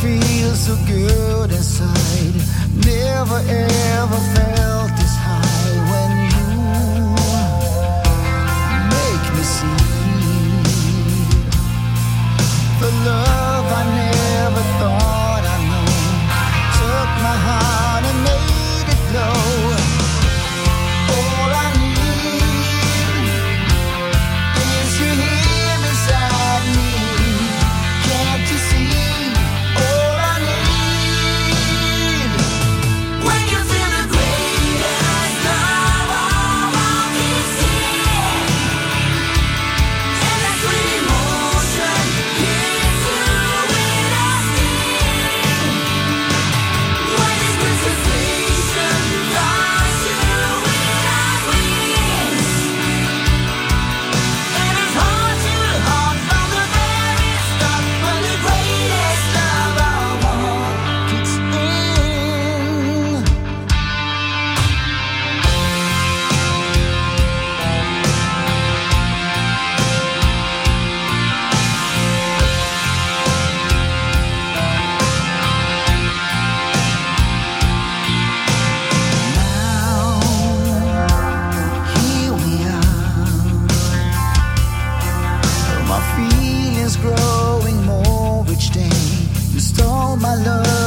feels so good inside. Never ever felt this high when my love.